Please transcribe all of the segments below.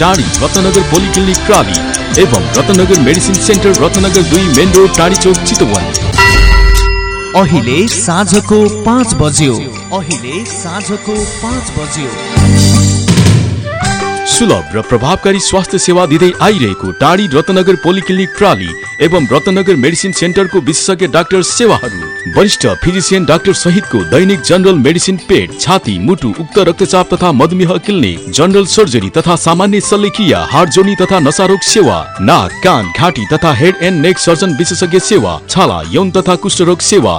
टाढी Ratnanagar polyclinic प्राली एवं Ratnanagar medicine centre Ratnanagar दुई main road टाढी चौक चितवन। अहिले साँझको पाँच बज्यो। अहिले साँझको पाँच बज्यो। सुलभ र प्रभावकारी स्वास्थ्य सेवा दिँदै आइरहेको टाढी रत्नगर पोलिक्लिनिक प्राली एवं रत्नगर मेडिसिन सेन्टरको विशेषज्ञ डाक्टर सेवाहरू। वरिष्ठ फिजिसियन डाक्टर सहितको दैनिक जनरल मेडिसिन पेट छाती मुटु उक्त रक्तचाप तथा मधुमेह क्लिनिक जनरल सर्जरी तथा सामान्य शल्यक्रिया हार्ट जोनी तथा नशारोग सेवा नाक कान घाँटी तथा हेड एन्ड नेक सर्जन विशेषज्ञ सेवा छाला यौन तथा कुष्ठरोग सेवा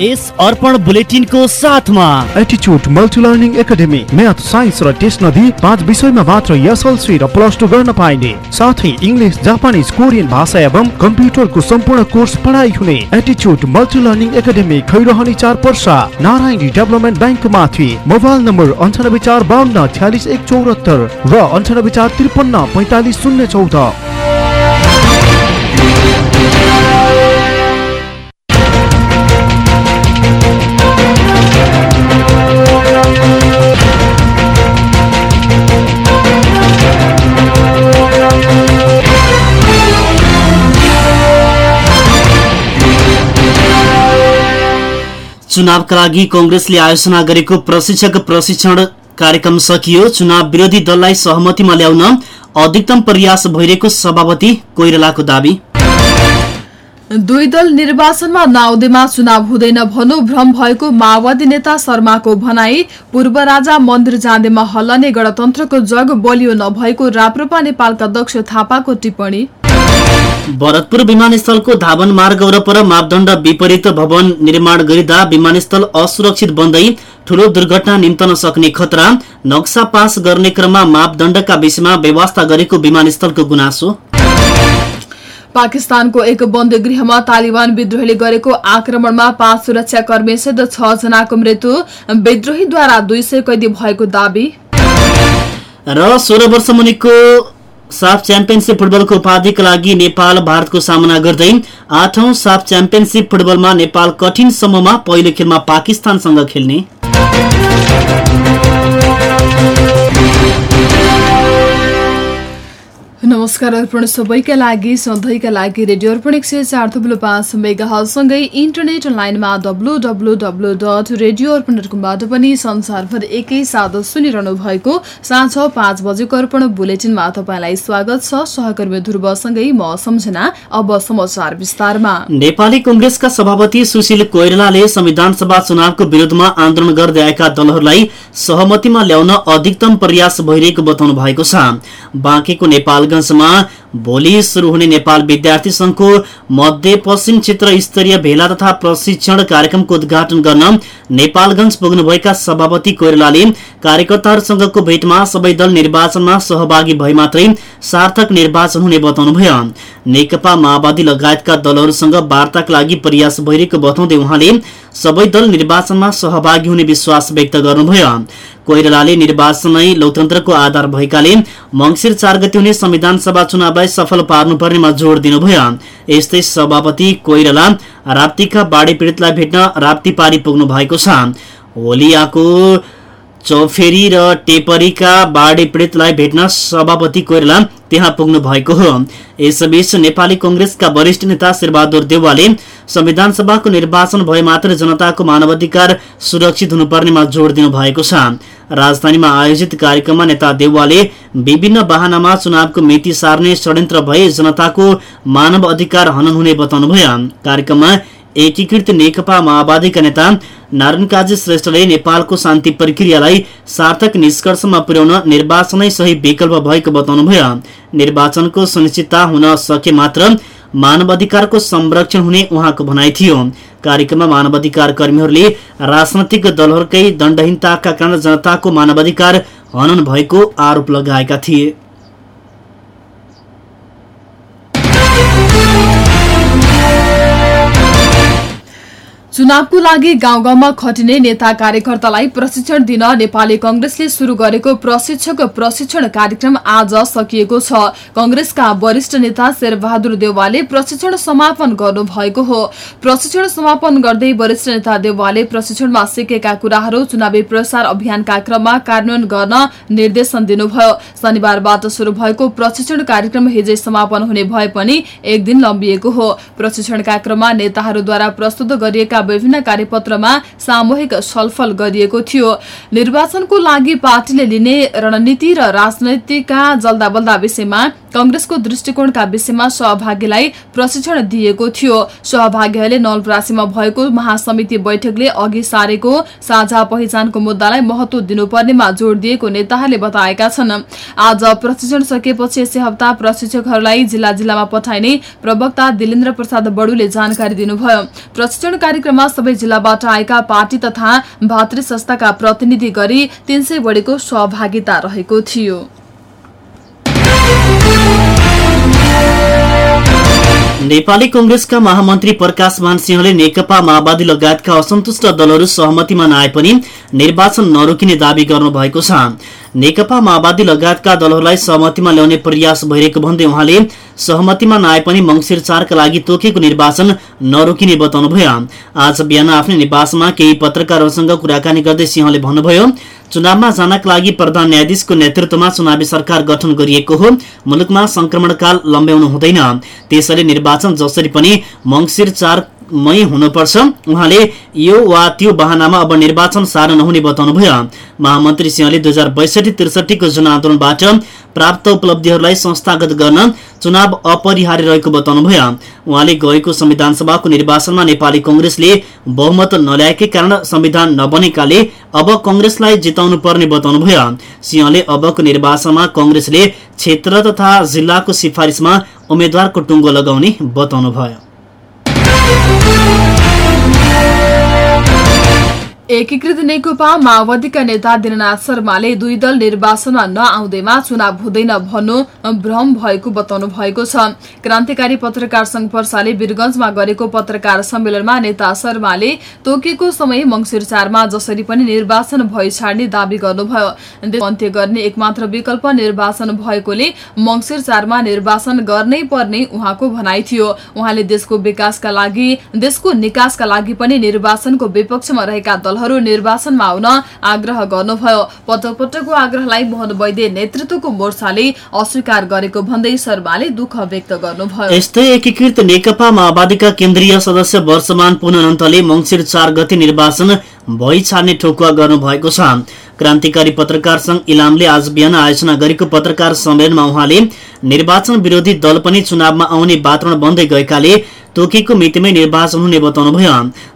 यस अर्पण बुलेटिनको साथमा। एटिच्युड multi learning academy math science र टेस्ट नदिई पाँच विषयमा मात्र एसएलसी र प्लस टू गर्न पाइने। साथै इङ्ग्लिस जापानिज कोरियन भाषा एवं कम्प्युटरको सम्पूर्ण कोर्स पढाइ हुने एटिच्युड मल्टी लर्निङ एकाडेमी खैरहनी चार पर्सा नारायणी डेभलपमेन्ट ब्याङ्क माथि मोबाइल नम्बर अन्ठानब्बे चार बाहन्न छ्यालिस एक चौरात्तर र अन्ठानब्बे चार त्रिपन्न पैँतालिस शून्य चौध। चुनावका लागि कंग्रेसले आयोजना गरेको प्रशिक्षक प्रशिक्षण कार्यक्रम सकियो। चुनाव विरोधी दललाई सहमतिमा ल्याउन अधिकतम प्रयास भइरहेको सभापति कोइरालाको दावी। दुई दल निर्वाचनमा नआउँदैमा चुनाव हुँदैन भनौ भ्रम भएको माओवादी नेता शर्माको भनाई पूर्व राजा मन्दिर जाँदेमा हल्लने गणतन्त्रको जग बलियो नभएको राप्रपा नेपालका दक्ष थापाको टिप्पणी। भरतपुर विमानस्थलको धावन मार्ग वरपर मापदण्ड विपरीत भवन निर्माण गरिँदा विमानस्थल असुरक्षित बन्दै ठूलो दुर्घटना निम्तन सक्ने खतरा नक्सा पास गर्ने क्रममा मापदण्डका विषयमा व्यवस्था गरेको विमानस्थलको गुनासो। पाकिस्तानको एक बन्द गृहमा तालिबान विद्रोहीले गरेको आक्रमणमा पाँच सुरक्षा कर्मीसहित छ जनाको मृत्यु विद्रोहीद्वारा दुई सय कैदी भएको दावी। र सोह्र वर्ष मुनिको साफ च्याम्पियनसिप फुटबलको उपाधिका लागि नेपाल भारतको सामना गर्दै आठौं साफ च्याम्पियनसिप फुटबलमा नेपाल कठिन समूहमा पहिलो खेलमा पाकिस्तानसँग खेल्ने। नमस्कार अर्पण सबैका लागि सधैँका लागि रेडियो अर्पण एक सय चार थुप्रो पाँच मेगासँगै इन्टरनेट लाइनमा W W W dot radio Arpan dot कमबाट पनि संसारभर एकैसाथ सुनिरहनु भएको साँझ पाँच बजेको अर्पण बुलेटिनमा तपाईँलाई स्वागत छ। सहकर्मी ध्रुवसँगै म सम्झना अब समाचार विस्तारमा। नेपाली कंग्रेसका सभापति सुशील कोइरालाले संविधान सभा चुनावको विरोधमा आन्दोलन गर्दै आएका दलहरूलाई सहमतिमा ल्याउन अधिकतम प्रयास भइरहेको बताउनु भएको छ। बाँकेको 什么 भोलि शुरू हुने नेपाल विद्यार्थी संघको मध्यपश्चिम क्षेत्र स्तरीय भेला तथा प्रशिक्षण कार्यक्रमको उद्घाटन गर्न नेपालगंज पुग्नुभएका सभापति कोइरालाले कार्यकर्ताहरूसँगको भेटमा सबै दल निर्वाचनमा सहभागी भए मात्रै सार्थक निर्वाचन हुने बताउनुभयो। नेकपा माओवादी लगायतका दलहरूसँग वार्ताका लागि प्रयास भइरहेको बताउँदै उहाँले सबै दल निर्वाचनमा सहभागी हुने विश्वास व्यक्त गर्नुभयो। कोइरालाले निर्वाचन नै लोकतन्त्रको आधार भएकाले मंगिर चार गति हुने संविधान सभा चुनावलाई सफल पार्नुपर्नेमा जोड़ दिनुभयो। यस्तै सभापति कोइराला राप्तीका बाढी पीड़ितलाई भेट्न राप्ती पारी पुग्नु भएको छ। होलियाको चौफेरी र टेपरीका बाढी पीडितलाई भेट्न सभापति कोइराला त्यहाँ पुग्नु भएको हो। यसबीच नेपाली कंग्रेसका वरिष्ठ नेता शेरबहादुर देउवाले संविधान सभाको निर्वाचन भए मात्र जनताको मानवाधिकार सुरक्षित हुनुपर्नेमा जोड़ दिनु भएको छ। राजधानीमा आयोजित कार्यक्रममा नेता देउवाले विभिन्न वाहनामा चुनावको मिति सार्ने षड्यन्त्र भए जनताको मानव अधिकार हनन हुने बताउनुभयो। कार्यक्रममा एकीकृत नेकपा माओवादीका नेता नारायण काजी श्रेष्ठले नेपालको शान्ति प्रक्रियालाई सार्थक निष्कर्षमा पुर्याउन निर्वाचनै सही विकल्प भएको बताउनुभयो। निर्वाचनको सुनिश्चितता हुन सके मात्र मानवाधिकारको संरक्षण हुने उहाँको भनाइ थियो। कार्यक्रममा मानवाधिकार कर्मीहरूले राजनैतिक दलहरूकै दण्डहीनताका कारण जनताको मानवाधिकार हनन भएको आरोप लगाएका थिए। चुनावको लागि गाउँ गाउँमा खटिने नेता कार्यकर्तालाई प्रशिक्षण दिन नेपाली कंग्रेसले शुरू गरेको प्रशिक्षक प्रशिक्षण कार्यक्रम आज सकिएको छ। कंग्रेसका वरिष्ठ नेता शेरबहादुर देवालले प्रशिक्षण समापन गर्नुभएको हो। प्रशिक्षण समापन गर्दै वरिष्ठ नेता देवालले प्रशिक्षणमा सिकेका कुराहरू चुनावी प्रसार अभियानका क्रममा कार्यान्वयन गर्न निर्देशन दिनुभयो। शनिबारबाट शुरू भएको प्रशिक्षण कार्यक्रम हिजै समापन हुने भए पनि एक दिन लम्बिएको हो। प्रशिक्षणका क्रममा नेताहरूद्वारा प्रस्तुत गरिएका विभिन्न कार्यपत्रमा सामूहिक छलफल गरिएको थियो। निर्वाचनको लागि पार्टीले लिने रणनीति र राजनैतिकका जल्दाबल्दा विषयमा कंग्रेसको दृष्टिकोणका विषयमा सहभागीलाई प्रशिक्षण दिएको थियो। सहभागीहरूले नलप्रासीमा भएको महासमिति बैठकले अघि सारेको साझा पहिचानको मुद्दालाई महत्व दिनुपर्नेमा जोड़ दिएको नेताहरूले बताएका छन्। आज प्रशिक्षण सकिएपछि यसै हप्ता प्रशिक्षकहरूलाई जिल्ला जिल्लामा पठाइने प्रवक्ता दिलेन्द्र प्रसाद बडुले जानकारी दिनुभयो। प्रशिक्षण कार्यक्रममा सबै जिल्लाबाट आएका पार्टी तथा भातृ संस्थाका प्रतिनिधि गरी तीन सय बढीको सहभागिता रहेको थियो। नेपाली कंग्रेसका महामन्त्री प्रकाश मान सिंहले नेकपा माओवादी लगायतका असन्तुष्ट दलहरू सहमतिमा नआए पनि निर्वाचन नरोकिने दावी गर्नुभएको छ। नेकपा माओवादी लगायतका दलहरूलाई सहमतिमा ल्याउने प्रयास भइरहेको भन्दै उहाँले सहमतिमा नआए पनि मंगिर चारका लागि तोकेको निर्वाचन नरोकिने बताउनुभयो। आज बिहान आफ्नै निवासमा केही पत्रकारहरूसँग कुराकानी गर्दै सिंहले भन्नुभयो चुनावमा जानका लागि प्रधान न्यायाधीशको नेतृत्वमा चुनावी सरकार गठन गरिएको हो। मुलुकमा संक्रमणकाल लम्ब्याउनु हुँदैन। त्यसैले निर्वाचन जसरी पनि मंगिर चार मै हुनुपर्छ। उहाँले यो वा त्यो बहानामा अब निर्वाचन सार्न नहुने बताउनुभयो। महामन्त्री सिंहले दुई हजार बैसठी त्रिसठीको जनआन्दोलनबाट प्राप्त उपलब्धिहरूलाई संस्थागत गर्न चुनाव अपरिहार्य रहेको बताउनुभयो। उहाँले गएको संविधान सभाको निर्वाचनमा नेपाली कंग्रेसले बहुमत नल्याएकै कारण संविधान नबनेकाले अब कंग्रेसलाई जिताउनु पर्ने बताउनुभयो। सिंहले अबको निर्वाचनमा कंग्रेसले क्षेत्र तथा जिल्लाको सिफारिसमा उम्मेद्वारको टुङ्गो लगाउने बताउनुभयो। एकीकृत नेकपा माओवादीका नेता दिननाथ शर्माले दुई दल निर्वाचनमा नआउँदैमा चुनाव हुँदैन भन्नु भ्रम भएको बताउनु भएको छ। क्रान्तिकारी पत्रकार संघ पर्साले वीरगंजमा गरेको पत्रकार सम्मेलनमा नेता शर्माले तोकिएको समय मंगिर चारमा जसरी पनि निर्वाचन भइ छाड्ने दावी गर्नुभयो। अन्त्य गर्ने एकमात्र विकल्प निर्वाचन भएकोले मंगिर चारमा निर्वाचन गर्नै पर्ने उहाँको भनाइ थियो। उहाँले देशको विकासका लागि देशको निकासका लागि पनि निर्वाचनको विपक्षमा रहेका दलहरू निर्वाचनमा आउन आग्रह गर्नुभयो। पटक पटकको आग्रहलाई मोहन वैद्य नेतृत्वको मोर्चाले अस्वीकार गरेको भन्दै शर्माले दुःख व्यक्त गर्नुभयो। यस्तै एकीकृत नेकपा माओवादीका केन्द्रीय सदस्य वर्षमान पुन अनन्तले मंगिर चार गति निर्वाचन भइ छाड्ने ठोकुवा गर्नुभएको छ। क्रान्तिकारी पत्रकार संघ इलामले आज बिहान आयोजना गरेको पत्रकार सम्मेलनमा उहाँले निर्वाचन विरोधी दल पनि चुनावमा आउने वातावरण बन्दै गएकाले तोकेको मितिमै निर्वाचन हुने बताउनुभयो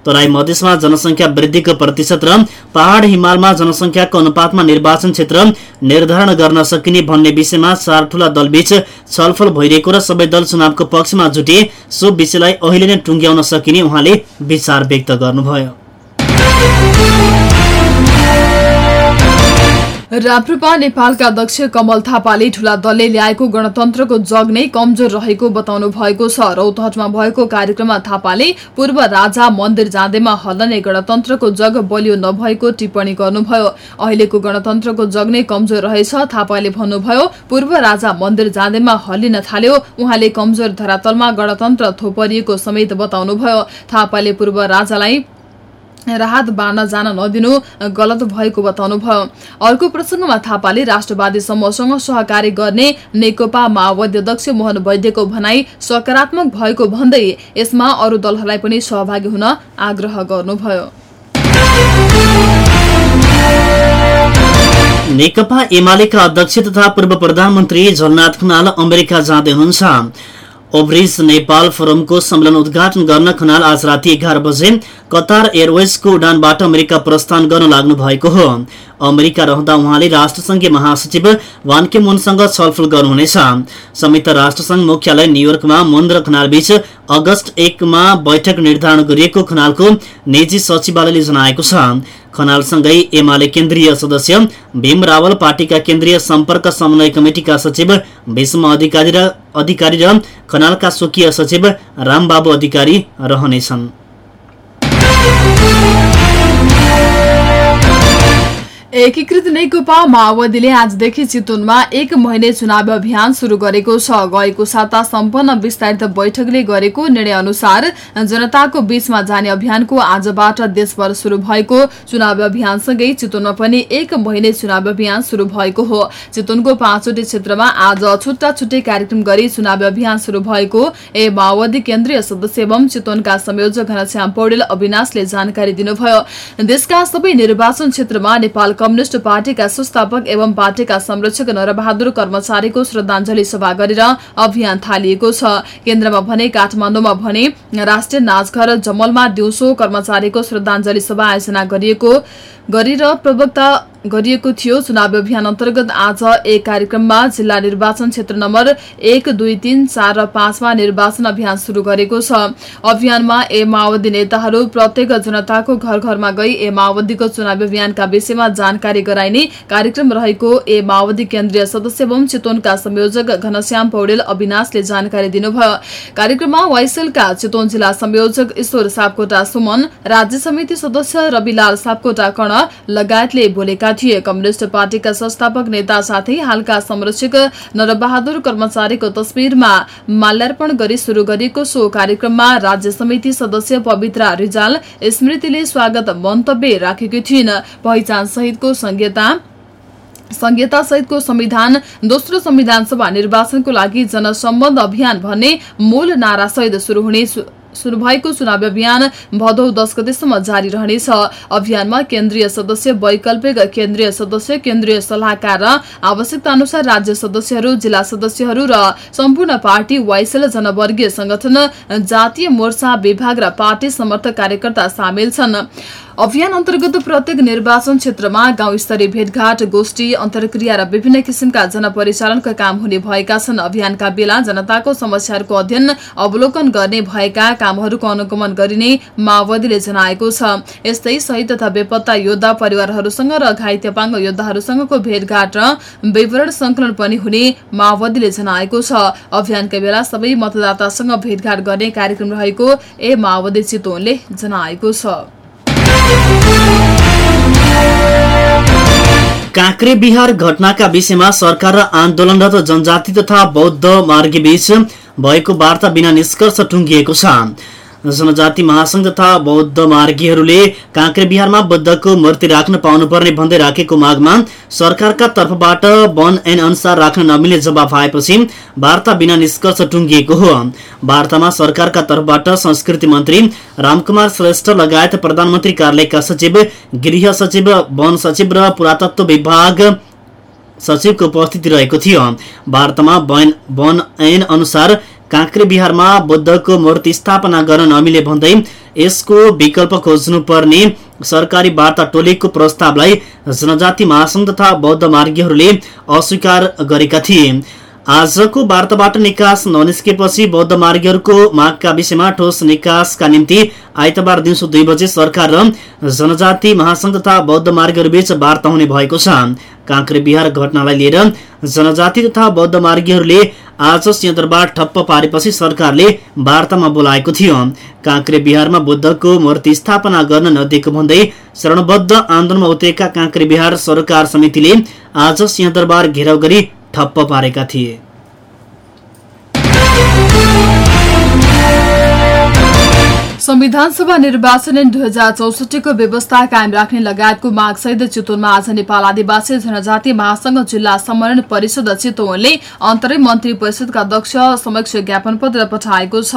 तराई मधेसमा जनसंख्या वृद्धिको प्रतिशत र पहाड़ हिमालमा जनसंख्याको अनुपातमा निर्वाचन क्षेत्र निर्धारण गर्न सकिने भन्ने विषयमा चार ठूला दलबीच छलफल भइरहेको र सबै दल चुनावको पक्षमा जुटे सो विषयलाई अहिले नै टुङ्ग्याउन सकिने उहाँले विचार व्यक्त गर्नुभयो। राप्रपा नेपालका अध्यक्ष कमल थापाले ठूला दलले ल्याएको गणतन्त्रको जग नै कमजोर रहेको बताउनु भएको छ। रौतहटमा भएको कार्यक्रममा थापाले पूर्व राजा मन्दिर जाँदैमा हल्लने गणतन्त्रको जग बलियो नभएको टिप्पणी गर्नुभयो। अहिलेको गणतन्त्रको जग नै कमजोर रहेछ थापाले भन्नुभयो पूर्व राजा मन्दिर जाँदैमा हल्लिन थाल्यो उहाँले कमजोर धरातलमा गणतन्त्र थोपरिएको समेत बताउनुभयो। थापाले पूर्व राजालाई राहत बाँड्न जान नदिनु गलत भएको बताउनुभयो अर्को प्रसङ्गमा थापाले राष्ट्रवादी समूहसँग सहकारी गर्ने नेकपा माओवादी अध्यक्ष मोहन वैद्यको भनाई सकारात्मक भएको भन्दै यसमा अरू दलहरूलाई पनि सहभागी हुन आग्रह गर्नुभयो। नेकपा एमालेका अध्यक्ष तथा पूर्व प्रधानमन्त्री झलनाथ खनाल अमेरिका जाँदै हुनुहुन्छ। ओभरिज नेपाल फोरमको सम्मेलन उद्घाटन गर्न खनाल आज राति एघार बजे कतार एयरवेजको उडानबाट अमेरिका प्रस्थान गर्न लाग्नु भएको हो। अमेरिका रहँदा उहाँले राष्ट्रसङ्घीय महासचिव वानके मुनसँग छलफल गर्नुहुनेछ। संयुक्त राष्ट्रसङ्घ मुख्यालय न्युयोर्कमा मुन र खनाल बीच अगस्त एकमा बैठक निर्धारण गरिएको खनालको निजी सचिवालयले जनाएको छ। खनालसँगै एमाले केन्द्रीय सदस्य भीम रावल पार्टीका केन्द्रीय सम्पर्क समन्वय कमिटिका सचिव भीष्म अधिकारी र अधिकारी र खनालका स्वकीय सचिव रामबाबु अधिकारी रहनेछन्। एकीकृत नेकपा माओवादीले आजदेखि चितवनमा एक महिने चुनावी अभियान शुरू गरेको छ। गएको साता सम्पन्न विस्तारित बैठकले गरेको निर्णय अनुसार जनताको बीचमा जाने अभियानको आजबाट देशभर शुरू भएको चुनावी अभियानसँगै चितवनमा पनि एक महिने चुनावी अभियान शुरू भएको हो। चितवनको पाँचवटै क्षेत्रमा आज छुट्टा छुट्टै कार्यक्रम गरी चुनावी अभियान शुरू भएको ए माओवादी केन्द्रीय सदस्य एवं चितवनका संयोजक घनश्याम पौडेल अविनाशले जानकारी दिनुभयो। देशका सबै निर्वाचन क्षेत्रमा नेपाल कम्युनिष्ट पार्टीका संस्थापक एवं पार्टीका संरक्षक नरबहादुर कर्मचारीको श्रद्धाञ्जली सभा गरेर अभियान थालिएको छ। केन्द्रमा भने काठमाडौँमा भने राष्ट्रिय नाचघर जमलमा दिउँसो कर्मचारीको श्रद्धाञ्जली सभा आयोजना गरिएको गरेर प्रवक्ता गरिएको थियो। चुनावी अभियान अन्तर्गत आज एक कार्यक्रममा जिल्ला निर्वाचन क्षेत्र नम्बर एक दुई तीन चार र पाँचमा निर्वाचन अभियान शुरू गरेको छ। अभियानमा ए माओवादी नेताहरू प्रत्येक जनताको घर घरमा गई ए माओवादीको चुनावी अभियानका विषयमा जानकारी गराइने कार्यक्रम रहेको ए माओवादी केन्द्रीय सदस्य एवं चितवनका संयोजक घनश्याम पौडेल अविनाशले जानकारी दिनुभयो। कार्यक्रममा वाइसेलका चितवन जिल्ला संयोजक ईश्वर सापकोटा सुमन राज्य समिति सदस्य रविलाल सापकोटा कर्ण लगायतले बोलेका थिए। कम्युनिष्ट पार्टीका संस्थापक नेता साथै हालका संरक्षक नरबहादुर कर्मचारीको तस्विरमा माल्यार्पण गरी शुरू गरिएको सो कार्यक्रममा राज्य समिति सदस्य पवित्रा रिजाल स्मृतिले स्वागत मन्तव्य राखेकी थिइन्। पहिचान सहितको संहिता संहिता सहितको संविधान दोस्रो संविधान सभा निर्वाचनको लागि जनसम्बन्ध अभियान भन्ने मूल नारा सहित शुरू हुने शुरू भएको चुनावी अभियान भदौ दस गतेसम्म जारी रहनेछ। अभियानमा केन्द्रीय सदस्य वैकल्पिक केन्द्रीय सदस्य केन्द्रीय सल्लाहकार र आवश्यकता अनुसार राज्य सदस्यहरू जिल्ला सदस्यहरू र सम्पूर्ण पार्टी वाइसेल जनवर्गीय संगठन जातीय मोर्चा विभाग र पार्टी समर्थक कार्यकर्ता सामेल छन्। अभियान अन्तर्गत प्रत्येक निर्वाचन क्षेत्रमा गाउँ स्तरीय भेटघाट गोष्ठी अन्तर्क्रिया र विभिन्न किसिमका जनपरिचालनका काम हुने भएका छन्। अभियानका बेला जनताको समस्याहरूको अध्ययन अवलोकन गर्ने भएका कामहरूको अनुगमन गरिने माओवादीले जनाएको छ। यस्तै शहीद तथा बेपत्ता योद्धा परिवारहरूसँग र घाइतेपाङ्ग योद्धाहरूसँगको भेटघाट र विवरण संकलन पनि हुने माओवादीले जनाएको छ। अभियानका बेला सबै मतदातासँग भेटघाट गर्ने कार्यक्रम रहेको ए माओवादी चितवनले जनाएको छ। काँक्रे बिहार घटनाका विषयमा सरकार र आन्दोलनरत जनजाति तथा बौद्ध मार्गीबीच भएको वार्ता बिना निष्कर्ष टुङ्गिएको छ। जनजाति महासंघ तथा बौद्ध मार्गीहरूले काँक्रे बिहारमा बुद्धको मूर्ति राख्न पाउनुपर्ने भन्दै राखेको मागमा सरकारका तर्फबाट वन ऐन अनुसार राख्न नमिल्ने जवाफ आएपछि वार्ता बिना निष्कर्ष टुङ्गिएको हो। वार्तामा सरकारका तर्फबाट संस्कृति मन्त्री रामकुमार श्रेष्ठ लगायत प्रधानमन्त्री कार्यालयका सचिव गृह सचिव वन सचिव र पुरातत्व विभाग सचिवको उपस्थिति रहेको थियो। वार्तामा वन ऐन अनुसार काँक्रे बिहारमा बुद्धको मूर्ति स्थापना गर्न नमिले भन्दै यसको विकल्प खोज्नुपर्ने सरकारी वार्ता टोलीको प्रस्तावलाई जनजाति महासंघ तथा बौद्ध मार्गीहरूले अस्वीकार गरेका थिए। आजको वार्ताबाट निकास ननिस्केपछि बौद्ध मार्गीहरूको मागका विषयमा ठोस निकासका निम्ति आइतबार दिउँसो दुई बजे सरकार र जनजाति महासंघ तथा बौद्ध मार्गीहरूबीच वार्ता हुने भएको छ। काँक्रे बिहार घटनालाई लिएर जनजाति तथा बौद्ध मार्गीहरूले आज सिंहदरबार ठप्प पारेपछि सरकारले वार्तामा बोलाएको थियो। काँक्रे बिहारमा बुद्धको मूर्ति स्थापना गर्न नदिएको भन्दै शरणबद्ध आन्दोलनमा उत्रेका काँक्रे बिहार सरकार समितिले आज सिंहदरबार घेराउ गरी ठप्प पारेका थिए। संविधान सभा निर्वाचन दुई हजार चौसठीको व्यवस्था कायम राख्ने लगायतको मागसहित चितवनमा आज नेपाल आदिवासी जनजाति महासंघ जिल्ला सम्मेलन परिषद चितवनले अन्तरिम मन्त्री परिषदका अध्यक्ष समक्ष ज्ञापन पत्र पठाएको छ।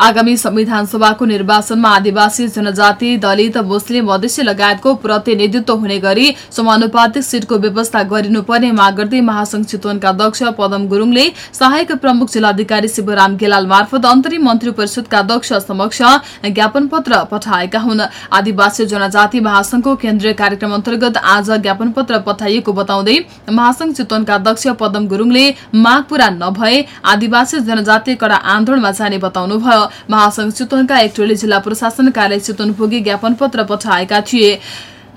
आगामी संविधान सभाको निर्वाचनमा आदिवासी जनजाति दलित मुस्लिम मधेसी लगायतको प्रतिनिधित्व हुने गरी समानुपातिक सिटको व्यवस्था गरिनुपर्ने माग गर्दै महासंघ चितवनका अध्यक्ष पदम गुरूङले सहायक प्रमुख जिल्लाधिकारी शिवराम गेलाल मार्फत अन्तरिम मन्त्री परिषदका अध्यक्ष समक्ष ज्ञापन पत्र पठाएका हुन्। आदिवासी जनजाति महासंघको केन्द्रीय कार्यक्रम अन्तर्गत आज ज्ञापन पत्र पठाइएको बताउँदै महासंघ चितवनका अध्यक्ष पदम गुरूङले माग पूरा नभए आदिवासी जनजाति कडा आन्दोलनमा जाने बताउनुभयो। महासंघ चितवनका एक टोली जिल्ला प्रशासन कार्यालय चितवन पुगी ज्ञापन पत्र पठाएका थिए।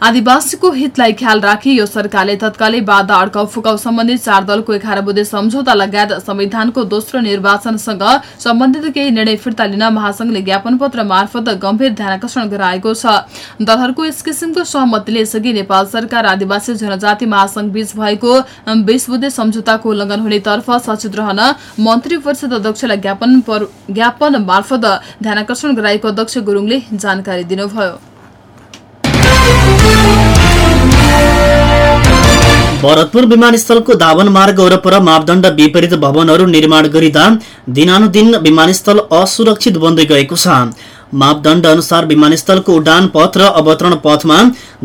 आदिवासीको हितलाई ख्याल राखी यो सरकारले तत्कालै बाधा अड्काउ फुकाउ सम्बन्धी चार दलको एघार बुधे सम्झौता लगायत संविधानको दोस्रो निर्वाचनसँग सम्बन्धित केही निर्णय फिर्ता लिन महासंघले ज्ञापन पत्र मार्फत गम्भीर ध्यानकर्षण गराएको छ। दलहरूको यस किसिमको सहमतिले यसअघि नेपाल सरकार आदिवासी जनजाति महासंघ बीच भएको बीस बुधे सम्झौताको उल्लंघन हुनेतर्फ सचेत रहन मन्त्री परिषद अध्यक्षलाई ज्ञापन मार्फत ध्यानकर्षण गराएको अध्यक्ष गुरूङले जानकारी दिनुभयो। भरतपुर विमानस्थलको धावन मार्ग वरपर मापदण्ड विपरीत भवनहरू निर्माण गरिँदा दिनानुदिन विमानस्थल असुरक्षित बन्दै गएको छ। मापदण्ड अनुसार विमानस्थलको उडान पथ र अवतरण पथमा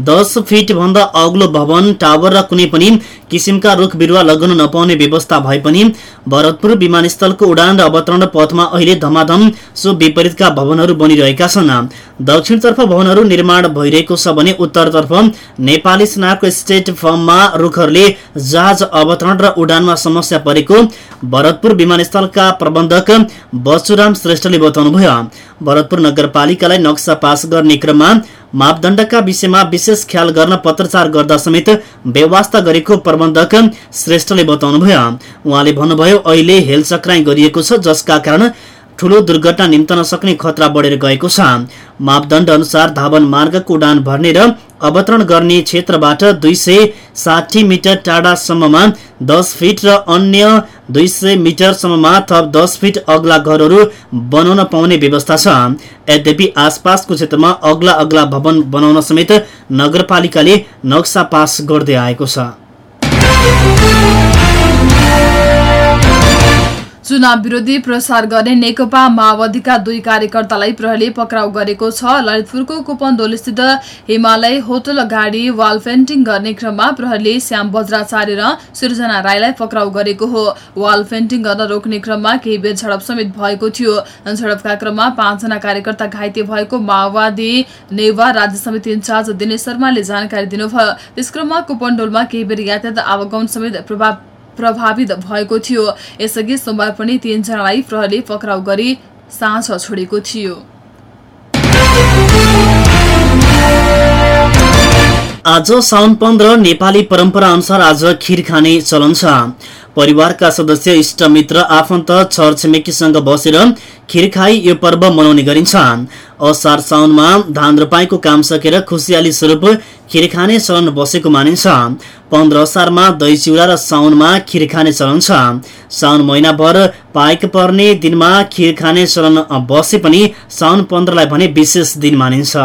दस फिट भन्दा अग्लो भवन टावर र कुनै पनि किसिमका रुख बिरुवा लगाउन नपाउने व्यवस्था भए पनि भरतपुर विमानस्थलको उडान र अवतरण पथमा अहिले धमाधम सो विपरीतका भवनहरू बनिरहेका छन्। दक्षिणतर्फ भवनहरू निर्माण भइरहेको छ भने उत्तरतर्फ नेपाली सेनाको स्टेट फर्ममा रुखहरूले जहाज अवतरण र उडानमा समस्या परेको भरतपुर विमानस्थलका प्रबन्धक बसुराम श्रेष्ठले बताउनुभयो। भरतपुर नगरपालिकालाई नक्सा पास गर्ने क्रममा मापदण्डका विषयमा विशेष ख्याल गर्न पत्रचार गर्दा समेत व्यवस्था गरेको प्रबन्धक श्रेष्ठले बताउनुभयो। उहाँले भन्नुभयो अहिले हेलचक्राइ गरिएको छ जसका कारण ठूलो दुर्घटना निम्तन सक्ने खतरा बढेर गएको छ। मापदण्ड अनुसार धावन मार्गको उडान भर्ने र अवतरण गर्ने क्षेत्रबाट दुई सय साठी मिटर टाढासम्ममा दस फिट र अन्य दुई सय मिटरसम्ममा थप दस फिट अग्ला घरहरू बनाउन पाउने व्यवस्था छ। यद्यपि आसपासको क्षेत्रमा अग्ला अग्ला भवन बनाउन समेत नगरपालिकाले नक्सा पास गर्दै आएको छ। चुनाव विरोधी प्रसार गर्ने नेकपा माओवादीका दुई कार्यकर्तालाई प्रहरीले पक्राउ गरेको छ। ललितपुरको कुपनदोलस्थित हिमालय होटल गाडी वाल पेन्टिङ गर्ने क्रममा प्रहरीले श्याम बज्राचार्य र सृजना राईलाई पक्राउ गरेको हो। वाल पेन्टिङ गर्न रोक्ने क्रममा केही बेर झडप समेत भएको थियो। झडपका क्रममा पाँचजना कार्यकर्ता घाइते भएको माओवादी नेवा राज्य समिति इन्चार्ज दिनेश शर्माले जानकारी दिनुभयो। त्यस क्रममा कुपनडोलमा केही बेर यातायात आवागमन समेत प्रभाव प्रभावित भएको थियो। यसअघि सोमबार पनि तीनजनालाई प्रहरीले पक्राउ गरी साँझ छोडेको थियो। आज साउन पन्ध्र नेपाली परम्परा अनुसार आज खिर खाने चलन छ। परिवारका सदस्य इष्टमित्र आफन्त छरछिमेकीसँग बसेर खिर खाई यो पर्व मनाउने गरिन्छ। असार साउनमा धान रोपाईको काम सकेर खुसियाली स्वरूप खिर खाने चलन बसेको मानिन्छ। पन्ध्र असारमा दही चिउरा र साउनमा खिर खाने चलन छ। साउन महिनाभर पाइक पर्ने दिनमा खिर खाने चलन बसे पनि साउन पन्ध्रलाई भने विशेष दिन मानिन्छ।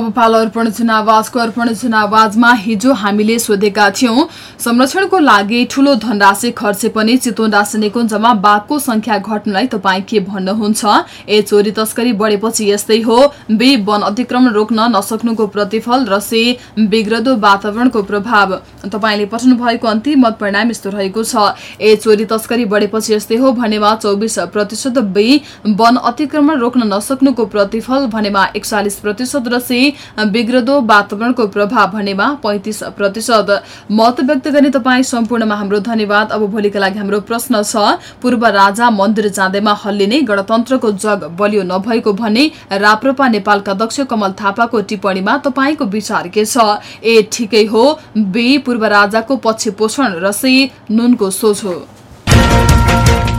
अब पालो अर्पण जनावाजको अर्पण जनावाजमा हिजो हामीले सोधेका थियौं। संरक्षणको लागि ठूलो धनराशि खर्चे पनि चितवन राष्ट्र निकुञ्जमा बाघको संख्या घट्नलाई तपाईँ के भन्नुहुन्छ? ए चोरी तस्करी बढेपछि यस्तै हो। बी वन अतिक्रमण रोक्न नसक्नुको प्रतिफल र सी बिग्रदो वातावरणको प्रभाव। तपाईँले पठाउनु भएको अन्तिम मत परिणाम यस्तो रहेको छ। ए चोरी तस्करी बढेपछि यस्तै हो भनेमा चौबिस प्रतिशत बी वन अतिक्रमण रोक्न नसक्नुको प्रतिफल भनेमा एकचालिस प्रतिशत र सी बिग्रदो वातावरणको प्रभाव भनेमा पैंतिस प्रतिशत। मत व्यक्त गर्ने तपाईँ सम्पूर्णमा हाम्रो धन्यवाद। अब भोलिका लागि हाम्रो प्रश्न छ पूर्व राजा मन्दिर जाँदैमा हल्लिने गणतन्त्रको जग बलियो नभएको भन्ने राप्रपा नेपालका अध्यक्ष कमल थापाको टिप्पणीमा तपाईँको विचार के छ? ए ठिकै हो। बी पूर्व राजाको पक्ष पोषण र सी नुनको सोझ। हो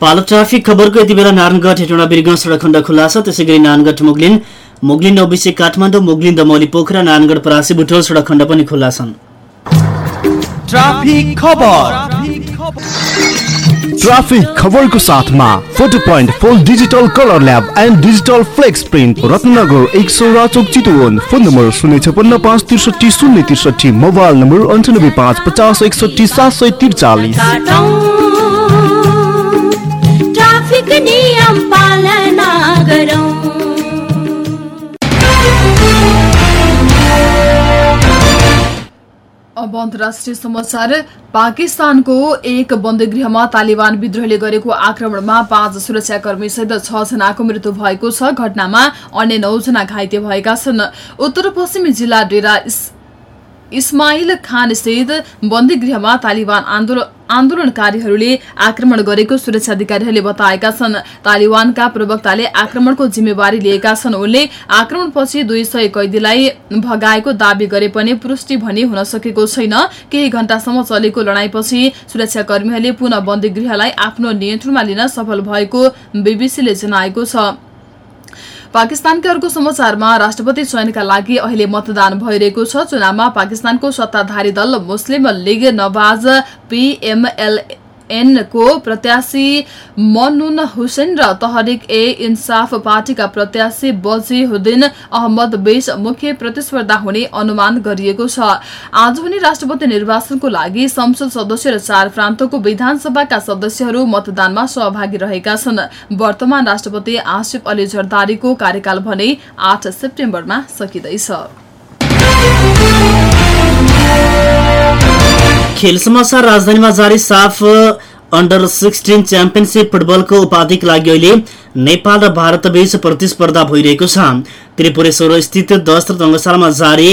पालो ट्राफिक खबरको यति बेला नारायणगढ सडक खण्ड खुल्ला छ त्यसै गरी नारायणगढ मुगलिन मुगलिन ओबिसी काठमाडौँ मुगलिन पोखरा नारायणगढ परासी बुटोल सडक खण्ड पनि खुल्ला छन् ट्राफिक खबर। ट्राफिक खबरको साथमा photo point full digital colour lab and digital flex print phone number शून्य छपन्न पाँच त्रिसठी शून्य त्रिसठी मोबाइल नम्बर अन्ठानब्बे पाँच पचास एकसठी सात सय त्रिचालिस। अब अन्तर्राष्ट्रिय समाचार। पाकिस्तानको एक बन्दीगृहमा तालिबान विद्रोहले गरेको आक्रमणमा पाँच सुरक्षाकर्मी सहित छ जनाको मृत्यु भएको छ। घटनामा अन्य नौजना घाइते भएका छन्। उत्तर पश्चिमी जिल्ला डेरा इस्माइल खान स्थित बन्दीगृहमा तालिबान आन्दोलन आन्दोलनकारीहरूले आक्रमण गरेको सुरक्षा अधिकारीहरूले बताएका छन्। तालिबानका प्रवक्ताले आक्रमणको जिम्मेवारी लिएका छन्। उनले आक्रमणपछि दुई सय कैदीलाई भगाएको दावी गरे पनि पुष्टि भने हुन सकेको छैन। केही घण्टासम्म चलेको लडाईँपछि सुरक्षाकर्मीहरूले पुनः बन्दीगृहलाई आफ्नो नियन्त्रणमा लिन सफल भएको बीबीसीले जनाएको छ। पाकिस्तानका अर्को समाचारमा राष्ट्रपति चयनका लागि अहिले मतदान भइरहेको छ। चुनावमा पाकिस्तानको सत्ताधारी दल मुस्लिम लीग नवाज पीएमएल को प्रत्याशी मनुन हुसेन र तहरिक ए इन्साफ पार्टीका प्रत्याशी बजीहुद्दिन अहमद बीच मुख्य प्रतिस्पर्धा हुने अनुमान गरिएको छ। आज हुने राष्ट्रपति निर्वाचनको लागि संसद सदस्य र चार प्रान्तको विधानसभाका सदस्यहरू मतदानमा सहभागी रहेका छन्। वर्तमान राष्ट्रपति आसिफ अली जरदारीको कार्यकाल भने आठ सेप्टेम्बरमा सकिँदैछ। खेल समाचार राजधानीमा जारी साफ अन्डर सिक्सटिन च्याम्पियनसिप फुटबलको उपाधिका लागि अहिले नेपाल र भारत बीच प्रतिस्पर्धा भइरहेको छ। त्रिपुरेश्वर स्थित दश रङ्गशालामा जारी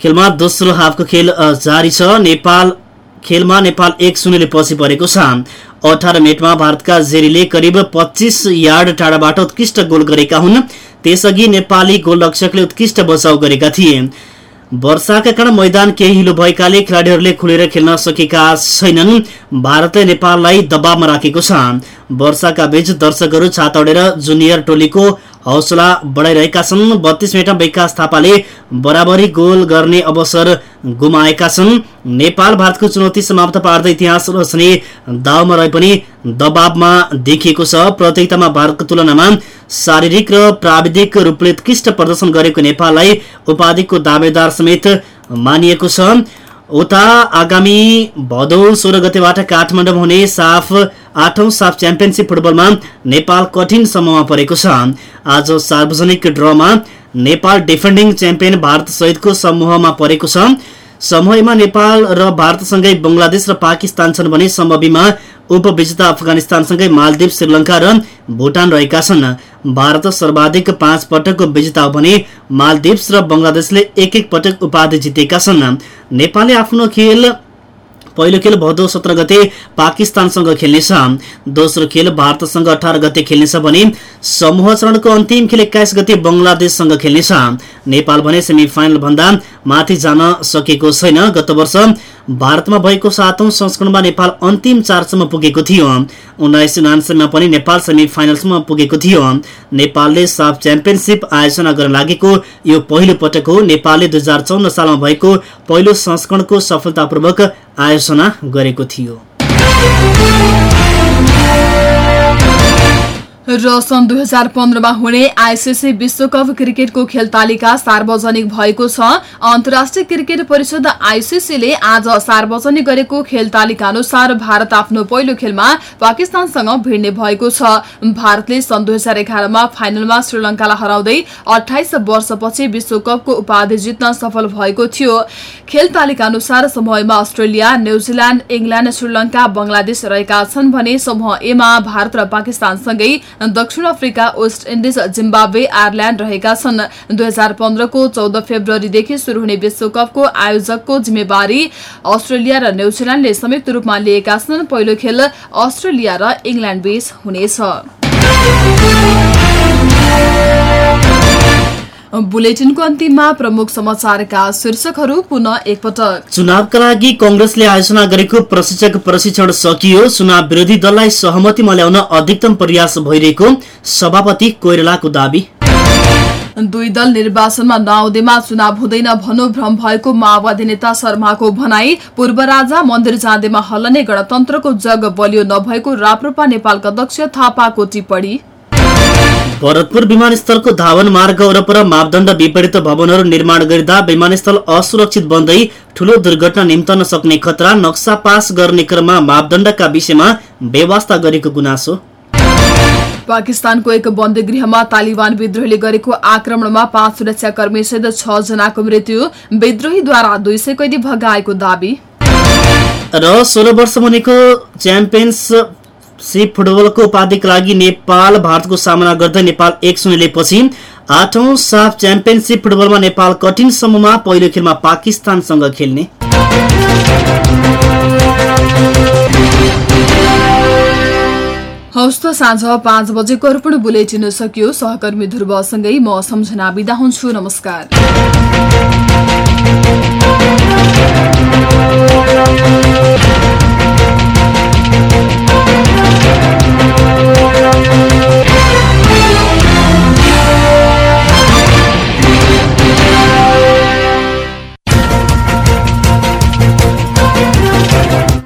खेलमा दोस्रो हाफको खेल जारी छ। नेपाल खेलमा नेपाल एक शून्यले पछि परेको छ। अठार मिनटमा भारतका जेरीले करिब पच्चिस यार्ड टाढाबाट उत्कृष्ट गोल गरेका हुन्। त्यसअघि नेपाली गोलरक्षकले उत्कृष्ट बचाउ गरेका थिए। वर्षाका कारण मैदान केही हिलो भएकाले खेलाडीहरूले खुलेर खेल्न सकेका छैनन्। भारतले नेपाललाई दबावमा राखेको छ। वर्षाका बीच दर्शकहरू छाता ओढेर जुनियर टोलीको हौसला बढाइरहेका छन्। बत्तीस मिनटमा विकास थापाले बराबरी गोल गर्ने अवसर गुमाएका छन्। नेपाल भारतको चुनौती समाप्त पार्दै इतिहास रच्ने दाउमा रहे पनि दबावमा देखिएको छ। प्रतियोगितामा भारतको तुलनामा शारीरिक र प्राविधिक रूपले उत्कृष्ट प्रदर्शन गरेको नेपाललाई उपाधिको दावेदार समेत मानिएको छ। उता आगामी भदौ सोह्र गतेबाट काठमाडौँमा हुने साफ आठौं साफ च्याम्पियनसिप फुटबलमा नेपाल कठिन समूहमा परेको छ। आज सार्वजनिक ड्रमा नेपाल डिफेन्डिङ च्याम्पियन भारत सहितको समूहमा परेको छ। समूह एमा नेपाल र भारतसँगै बङ्गलादेश र पाकिस्तान छन् भने समूह बीमा उपविजेता अफगानिस्तानसँगै मालदिव श्रीलङ्का र भुटान रहेका छन्। भारत सर्वाधिक पाँच पटकको विजेता हो भने मालदिव्स र बङ्गलादेशले एक एक पटक उपाधि जितेका छन्। नेपालले आफ्नो खेल पहिलो खेल भदौ सत्र गते पाकिस्तानसँग खेल्नेछ। दोस्रो खेल भारतसँग अठार गते खेल्नेछ भने समूह चरणको अन्तिम खेल एक्काइस गते बङ्गलादेशसँग खेल्नेछ। नेपाल भने सेमी फाइनल भन्दा माथि जान सकेको छैन। गत वर्ष भारतमा भएको सातौं संस्करणमा नेपाल अन्तिम चारसम्म पुगेको थियो। उन्नाइस उनान्सयमा पनि नेपाल सेमी फाइनलसम्म पुगेको थियो। नेपालले साफ च्याम्पियनसिप आयोजना गर्न लागेको यो पहिलो पटक हो। नेपालले दुई हजार चौन्न सालमा भएको पहिलो संस्करणको सफलतापूर्वक आयोजना गरेको थियो। र सन् दुई हजार पन्ध्रमा हुने आइसिसी विश्वकप क्रिकेटको खेल तालिका सार्वजनिक भएको छ। अन्तर्राष्ट्रिय क्रिकेट परिषद आइसिसीले आज सार्वजनिक गरेको खेल तालिका अनुसार भारत आफ्नो पहिलो खेलमा पाकिस्तानसँग भिड्ने भएको छ। भारतले सन् दुई हजार एघारमा फाइनलमा श्रीलंकालाई हराउँदै अठाइस वर्षपछि विश्वकपको उपाधि जित्न सफल भएको थियो। खेल तालिका अनुसार समूहमा Australia New Zealand England Sri Lanka Bangladesh रहेका छन् भने समूह एमा भारत र पाकिस्तानसँगै दक्षिण Africa West Indies Zimbabwe Ireland रहेका छन्। दुई हजार पन्ध्रको चौध फेब्रुअरीदेखि शुरू हुने विश्वकपको आयोजकको जिम्मेवारी अस्ट्रेलिया र न्यूजील्याण्डले संयुक्त रूपमा लिएका छन्। पहिलो खेल अस्ट्रेलिया र इंग्ल्याण्ड बीच हुनेछ। बुलेटिनको अन्तिममा प्रमुख समाचारका शीर्षकहरू पुनः एकपटक। चुनावका लागि कंग्रेसले आयोजना गरेको प्रशिक्षक प्रशिक्षण सकियो। चुनाव विरोधी दललाई सहमतिमा ल्याउन अधिकतम प्रयास भइरहेको सभापति कोइरालाको दावी। दुई दल निर्वाचनमा नआउँदैमा चुनाव हुँदैन भनौँ भ्रम भएको माओवादी नेता शर्माको भनाई पूर्व राजा मन्दिर जाँदैमा हल्लने गणतन्त्रको जग बलियो नभएको राप्रपा नेपालका अध्यक्ष थापाको टिप्पणी। भरतपुर विमानस्थलको धावन मार्ग वरपर मापदण्ड विपरीत भवनहरू निर्माण गरिँदा विमानस्थल असुरक्षित बन्दै ठूलो दुर्घटना निम्तन सक्ने खतरा नक्सा पास गर्ने क्रममा मापदण्डका विषयमा व्यवस्था गरेको गुनासो। पाकिस्तानको एक बन्दी गृहमा तालिबान विद्रोहीले गरेको आक्रमणमा पाँच सुरक्षाकर्मी सहित छ जनाको मृत्यु विद्रोहीद्वारा दुई सय कैदी भगाएको दावी। र सोह्र वर्ष मुनिको च्याम्पियन्स सिप फुटबलको उपाधिका लागि नेपाल भारतको सामना गर्दै नेपाल एक शून्यले पछि आठौं साफ च्याम्पियनसिप फुटबलमा नेपाल कठिन समूहमा पहिलो खेलमा पाकिस्तानसँग खेल्ने। हौस् त साँझ पाँच बजेको अर्पण बुलेटिन सकियो। सहकर्मी ध्रुवसँगै म सम्झना बिदा हुन्छु। नमस्कार।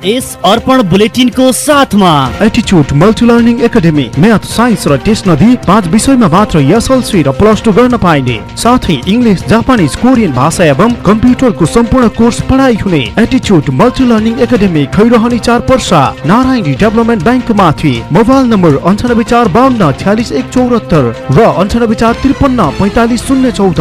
यस अर्पण बुलेटिनको साथमा। एटिच्युड multi learning academy math science र टेस्ट नदी पाँच विषयमा मात्र एसएलसी र प्लस टू गर्न पाइने। साथै इङ्ग्लिस जापानिज कोरियन भाषा एवं कम्प्युटरको सम्पूर्ण कोर्स पढाइ हुने एटिच्युड मल्टी लर्निङ एकाडेमी खैरहनी चार पर्सा नारायणी डेभलपमेन्ट ब्याङ्क माथि मोबाइल नम्बर अन्ठानब्बे चार बाहन्न छ्यालिस एक चौरात्तर र अन्ठानब्बे चार त्रिपन्न पैँतालिस शून्य चौध।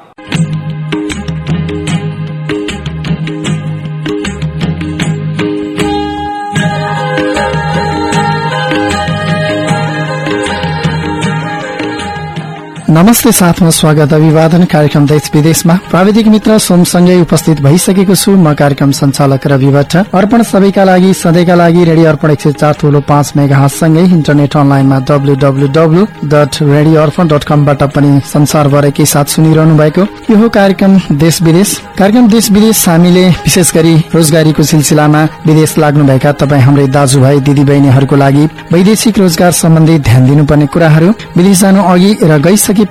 नमस्ते साथमा स्वागत अभिवादन कार्यक्रम देश विदेशमा। प्राविधिक मित्र सोमसँगै उपस्थित भइसकेको छु। म कार्यक्रम संचालक रवि भट्ट। अर्पण सबैका लागि सधैँका लागि रेडियो अर्पण एक सय चार ठुलो पाँच मेगा सँगै इन्टरनेट अनलाइनमा W W W dot radio Arpan dot कमबाट पनि संसारभर एकै साथ सुनिरहनु भएको यो कार्यक्रम देश विदेश। कार्यक्रम देश विदेश हामीले विशेष गरी रोजगारीको सिलसिलामा विदेश लाग्नुभएका तपाईँ हाम्रै दाजुभाइ दिदीबहिनीहरूको लागि वैदेशिक रोजगार सम्बन्धी ध्यान दिनुपर्ने कुराहरू। विदेश जानु अघि र люди